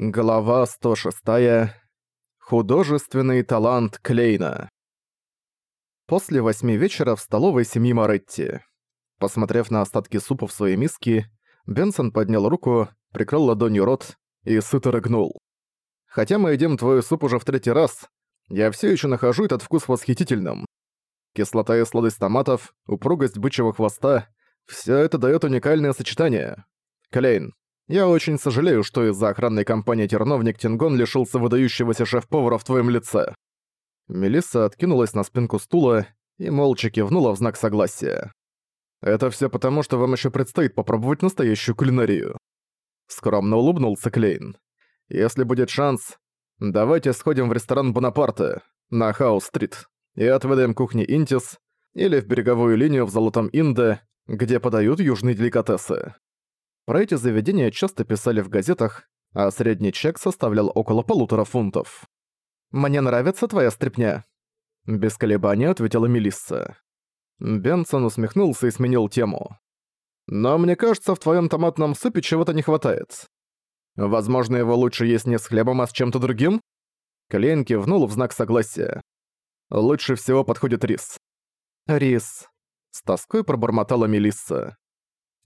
Глава 106. Художественный талант Клейна. После восьми вечера в столовой семьи Моретти. Посмотрев на остатки супа в своей миске, Бенсон поднял руку, прикрыл ладонью рот и сыто рыгнул. «Хотя мы едим твой суп уже в третий раз, я все еще нахожу этот вкус восхитительным. Кислота и сладость томатов, упругость бычьего хвоста — все это дает уникальное сочетание. Клейн, я очень сожалею, что из-за охранной компании терновник Тингон лишился выдающегося шеф-повара в твоем лице». Мелисса откинулась на спинку стула и молча кивнула в знак согласия. «Это все потому, что вам еще предстоит попробовать настоящую кулинарию». Скромно улыбнулся Клейн. «Если будет шанс, давайте сходим в ресторан Бонапарте на Хаус-стрит и отведаем кухни Интис или в береговую линию в Золотом Инде, где подают южные деликатесы. Про эти заведения часто писали в газетах, а средний чек составлял около полутора фунтов. «Мне нравится твоя стряпня», — без колебаний ответила Мелисса. Бенсон усмехнулся и сменил тему. «Но мне кажется, в твоем томатном супе чего-то не хватает. Возможно, его лучше есть не с хлебом, а с чем-то другим?» Клейн кивнул в знак согласия. «Лучше всего подходит рис». «Рис», — с тоской пробормотала Мелисса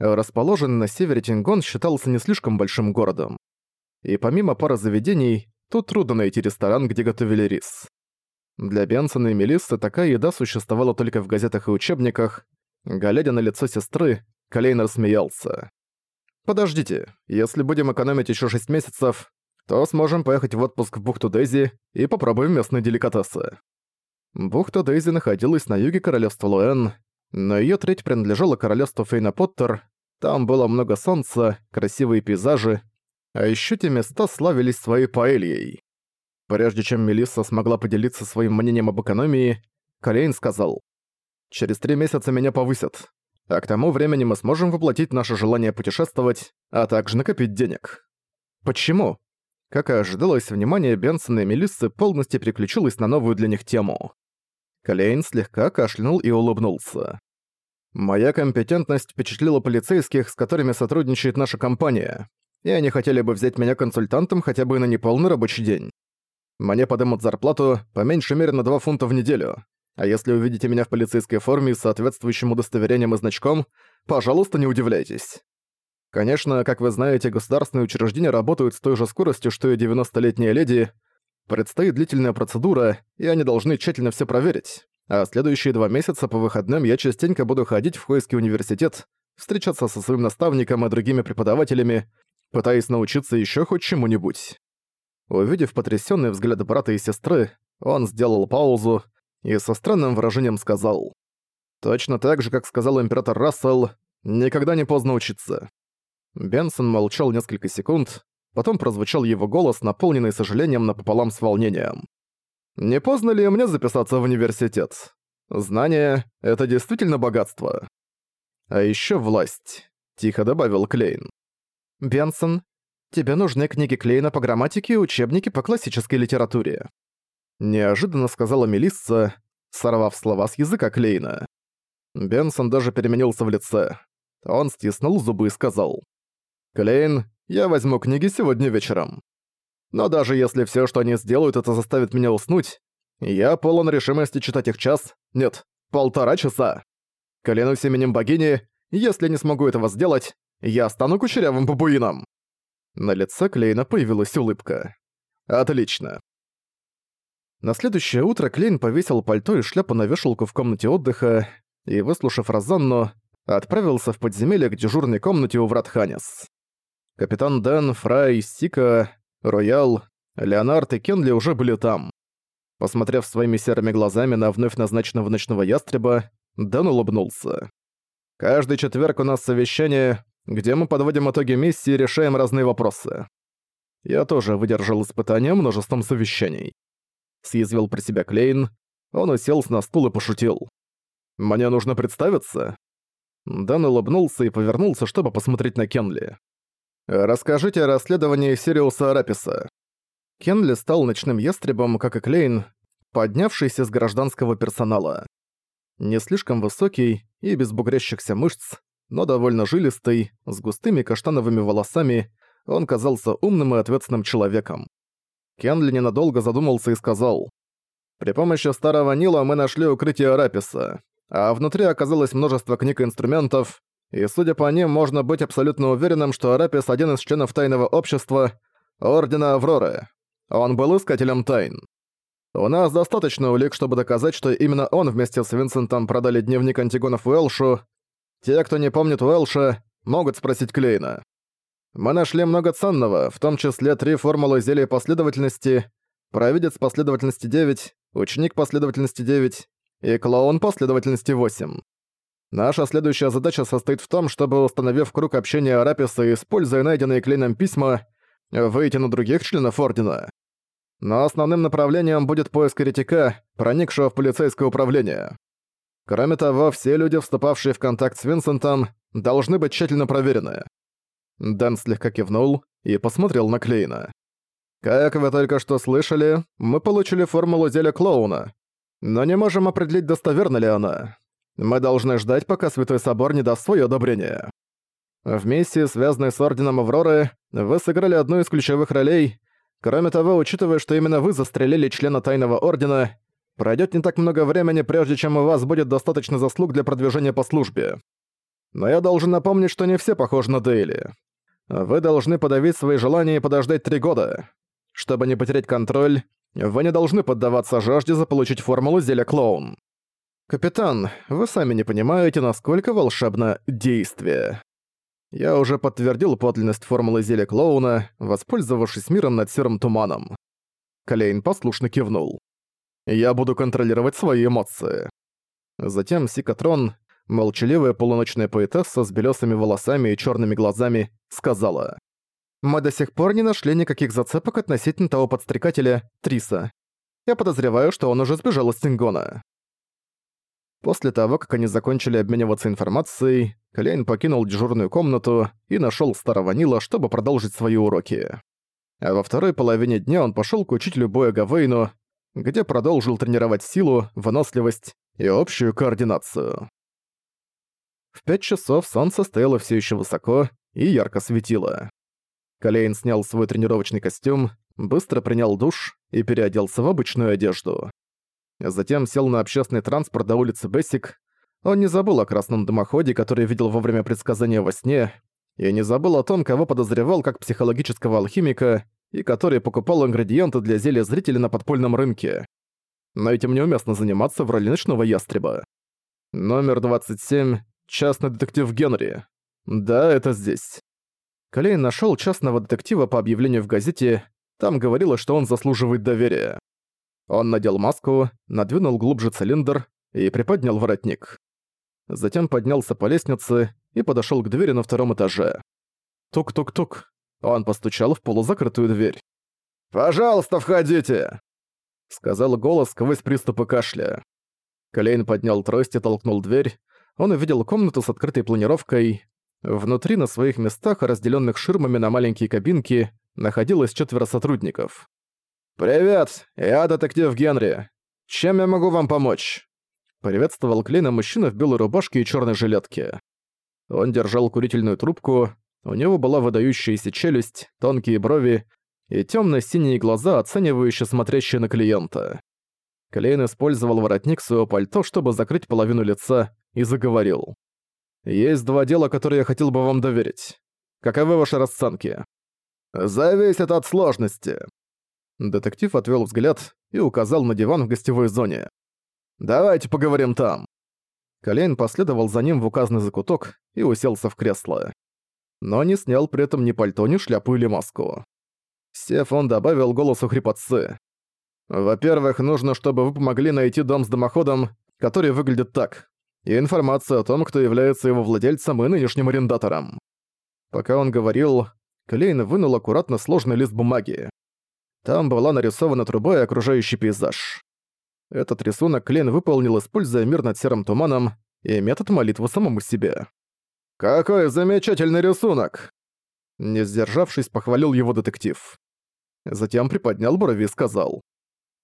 расположенный на севере Тингон считался не слишком большим городом. И помимо пары заведений, тут трудно найти ресторан, где готовили рис. Для Бенсона и Мелиссы такая еда существовала только в газетах и учебниках. Глядя на лицо сестры, Колейн рассмеялся. «Подождите, если будем экономить еще шесть месяцев, то сможем поехать в отпуск в бухту Дейзи и попробуем местные деликатесы». Бухта Дейзи находилась на юге королевства Луэн, но её треть принадлежала королевству Фейна Поттер, там было много солнца, красивые пейзажи, а ещё те места славились своей паэльей. Прежде чем Мелисса смогла поделиться своим мнением об экономии, Колейн сказал, «Через три месяца меня повысят, а к тому времени мы сможем воплотить наше желание путешествовать, а также накопить денег». «Почему?» Как и ожидалось, внимание Бенсона и Мелиссы полностью переключилось на новую для них тему. Клейн слегка кашлянул и улыбнулся. «Моя компетентность впечатлила полицейских, с которыми сотрудничает наша компания, и они хотели бы взять меня консультантом хотя бы на неполный рабочий день. Мне подымут зарплату по меньшей мере на 2 фунта в неделю, а если увидите меня в полицейской форме с соответствующим удостоверением и значком, пожалуйста, не удивляйтесь. Конечно, как вы знаете, государственные учреждения работают с той же скоростью, что и 90-летние леди, Предстоит длительная процедура, и они должны тщательно все проверить. А следующие два месяца по выходным я частенько буду ходить в Хойский университет, встречаться со своим наставником и другими преподавателями, пытаясь научиться еще хоть чему-нибудь. Увидев потрясенный взгляд брата и сестры, он сделал паузу и со странным выражением сказал. «Точно так же, как сказал император Рассел, никогда не поздно учиться». Бенсон молчал несколько секунд, Потом прозвучал его голос, наполненный сожалением напополам с волнением. «Не поздно ли мне записаться в университет? Знание — это действительно богатство. А еще власть», — тихо добавил Клейн. «Бенсон, тебе нужны книги Клейна по грамматике и учебники по классической литературе», неожиданно сказала Мелисса, сорвав слова с языка Клейна. Бенсон даже переменился в лице. Он стиснул зубы и сказал. «Клейн, я возьму книги сегодня вечером. Но даже если все, что они сделают, это заставит меня уснуть, я полон решимости читать их час, нет, полтора часа. Клянусь именем богини, если не смогу этого сделать, я стану кучерявым бабуином. На лице Клейна появилась улыбка. Отлично. На следующее утро Клейн повесил пальто и шляпу на вешалку в комнате отдыха и, выслушав Розанну, отправился в подземелье к дежурной комнате у врат Ханес. Капитан Дэн, Фрай, Сика, Роял, Леонард и Кенли уже были там. Посмотрев своими серыми глазами на вновь назначенного ночного ястреба, Дэн улыбнулся. «Каждый четверг у нас совещание, где мы подводим итоги миссии и решаем разные вопросы. Я тоже выдержал испытание множеством совещаний». Съязвил про себя Клейн, он уселся на стул и пошутил. «Мне нужно представиться?» Дэн улыбнулся и повернулся, чтобы посмотреть на Кенли. «Расскажите о расследовании Сириуса Араписа». Кенли стал ночным ястребом, как и Клейн, поднявшийся с гражданского персонала. Не слишком высокий и без бугрящихся мышц, но довольно жилистый, с густыми каштановыми волосами, Он казался умным и ответственным человеком. Кенли ненадолго задумался и сказал. «При помощи старого Нила мы нашли укрытие Араписа, а внутри оказалось множество книг и инструментов, и судя по ним, можно быть абсолютно уверенным, что Арапис — один из членов тайного общества Ордена Авроры. Он был искателем тайн. У нас достаточно улик, чтобы доказать, что именно он вместе с Винсентом продали дневник Антигонов Уэлшу. Те, кто не помнит Уэлша, могут спросить Клейна. Мы нашли много ценного, в том числе три формулы зелья последовательности, провидец последовательности 9, ученик последовательности 9 и клоун последовательности 8. Наша следующая задача состоит в том, чтобы, установив круг общения Араписа и используя найденные Клейном письма, выйти на других членов Ордена. Но основным направлением будет поиск еретика, проникшего в полицейское управление. Кроме того, все люди, вступавшие в контакт с Винсентом, должны быть тщательно проверены. Дэн слегка кивнул и посмотрел на Клейна. «Как вы только что слышали, мы получили формулу зелья клоуна, но не можем определить, достоверна ли она. Мы должны ждать, пока Святой Собор не даст своё одобрение. В миссии, связанной с Орденом Авроры, вы сыграли одну из ключевых ролей. Кроме того, учитывая, что именно вы застрелили члена Тайного Ордена, пройдет не так много времени, прежде чем у вас будет достаточно заслуг для продвижения по службе. Но я должен напомнить, что не все похожи на Дейли. Вы должны подавить свои желания и подождать три года. Чтобы не потерять контроль, вы не должны поддаваться жажде заполучить формулу зелья клоун. Капитан, вы сами не понимаете, насколько волшебно действие. Я уже подтвердил подлинность формулы зелья клоуна, воспользовавшись миром над серым туманом. Клейн послушно кивнул. Я буду контролировать свои эмоции. Затем Сикатрон, молчаливая полуночная поэтесса с белесыми волосами и черными глазами, сказала. «Мы до сих пор не нашли никаких зацепок относительно того подстрекателя, Триса. Я подозреваю, что он уже сбежал из Тингона». После того, как они закончили обмениваться информацией, Клейн покинул дежурную комнату и нашёл старого Нила, чтобы продолжить свои уроки. А во второй половине дня он пошёл к учителю боя Гавейну, где продолжил тренировать силу, выносливость и общую координацию. В пять часов солнце стояло всё ещё высоко и ярко светило. Калейн снял свой тренировочный костюм, быстро принял душ и переоделся в обычную одежду. Затем сел на общественный транспорт до улицы Бессик. Он не забыл о красном дымоходе, который видел во время предсказания во сне, и не забыл о том, кого подозревал как психологического алхимика, и который покупал ингредиенты для зелья зрителей на подпольном рынке. Но этим неуместно заниматься в роли ночного ястреба. Номер 27. Частный детектив Генри. Да, это здесь. Колейн нашел частного детектива по объявлению в газете, там говорилось, что он заслуживает доверия. Он надел маску, надвинул глубже цилиндр и приподнял воротник. Затем поднялся по лестнице и подошёл к двери на втором этаже. Тук-тук-тук. Он постучал в полузакрытую дверь. «Пожалуйста, входите!» Сказал голос сквозь приступы кашля. Колейн поднял трость и толкнул дверь. Он увидел комнату с открытой планировкой. Внутри на своих местах, разделённых ширмами на маленькие кабинки, находилось четверо сотрудников. «Привет, я детектив Генри. Чем я могу вам помочь?» Приветствовал Клейна мужчина в белой рубашке и черной жилетке. Он держал курительную трубку, у него была выдающаяся челюсть, тонкие брови и темно синие глаза, оценивающие смотрящие на клиента. Клейн использовал воротник своего пальто, чтобы закрыть половину лица, и заговорил. «Есть два дела, которые я хотел бы вам доверить. Каковы ваши расценки?» «Зависит от сложности», Детектив отвел взгляд и указал на диван в гостевой зоне. «Давайте поговорим там». Колейн последовал за ним в указанный закуток и уселся в кресло. Но не снял при этом ни пальто, ни шляпу или маску. Сев, он добавил голосу хрипотцы. «Во-первых, нужно, чтобы вы помогли найти дом с дымоходом, который выглядит так, и информацию о том, кто является его владельцем и нынешним арендатором». Пока он говорил, Клейн вынул аккуратно сложный лист бумаги. Там была нарисована труба и окружающий пейзаж. Этот рисунок Клейн выполнил, используя мир над серым туманом и метод молитвы самому себе. «Какой замечательный рисунок!» Не сдержавшись, похвалил его детектив. Затем приподнял брови и сказал.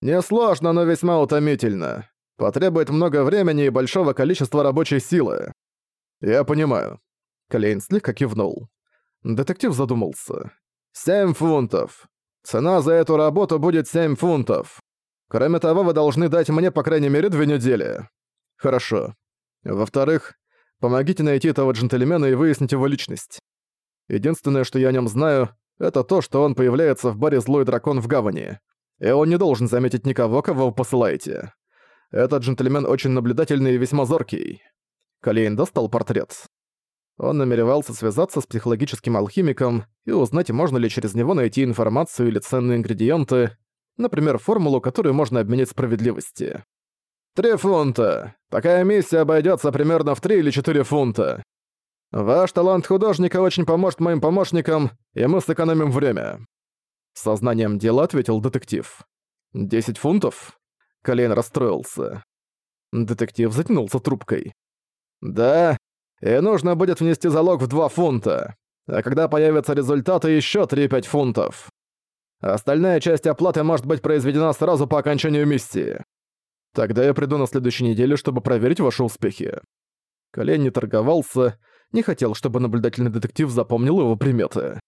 «Несложно, но весьма утомительно. Потребует много времени и большого количества рабочей силы». «Я понимаю». Клейн слегка кивнул. Детектив задумался. Семь фунтов. Цена за эту работу будет семь фунтов. Кроме того, вы должны дать мне по крайней мере две недели. Хорошо. Во-вторых, помогите найти этого джентльмена и выяснить его личность. Единственное, что я о нем знаю, это то, что он появляется в баре «Злой дракон» в гавани. И он не должен заметить никого, кого вы посылаете. Этот джентльмен очень наблюдательный и весьма зоркий. Колейн достал портрет. Он намеревался связаться с психологическим алхимиком и узнать, можно ли через него найти информацию или ценные ингредиенты, например, формулу, которую можно обменять справедливости. «Три фунта. Такая миссия обойдется примерно в три или четыре фунта. Ваш талант художника очень поможет моим помощникам, и мы сэкономим время». Сознанием дела ответил детектив. «Десять фунтов?» Колейн расстроился. Детектив затянулся трубкой. «Да, и нужно будет внести залог в два фунта. А когда появятся результаты, еще 3-5 фунтов. Остальная часть оплаты может быть произведена сразу по окончанию миссии. Тогда я приду на следующей неделе, чтобы проверить ваши успехи». Колен не торговался, не хотел, чтобы наблюдательный детектив запомнил его приметы.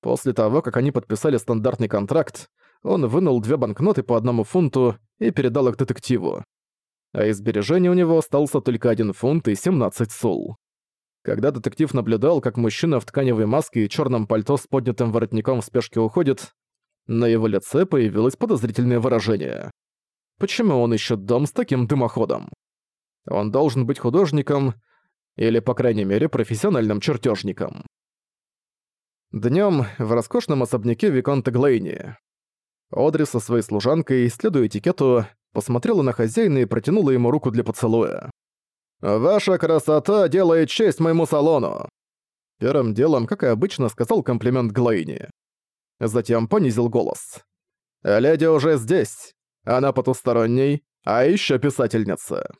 После того, как они подписали стандартный контракт, он вынул две банкноты по одному фунту и передал их детективу. А из сбережений у него остался только один фунт и 17 сул. Когда детектив наблюдал, как мужчина в тканевой маске и черном пальто с поднятым воротником в спешке уходит, на его лице появилось подозрительное выражение. Почему он ищет дом с таким дымоходом? Он должен быть художником или, по крайней мере, профессиональным чертежником. Днем в роскошном особняке Виконта Глейни. Одри со своей служанкой, следуя этикету, посмотрела на хозяина и протянула ему руку для поцелуя. «Ваша красота делает честь моему салону!» Первым делом, как и обычно, сказал комплимент Глейни. Затем понизил голос. «Леди уже здесь. Она потусторонней, а еще писательница».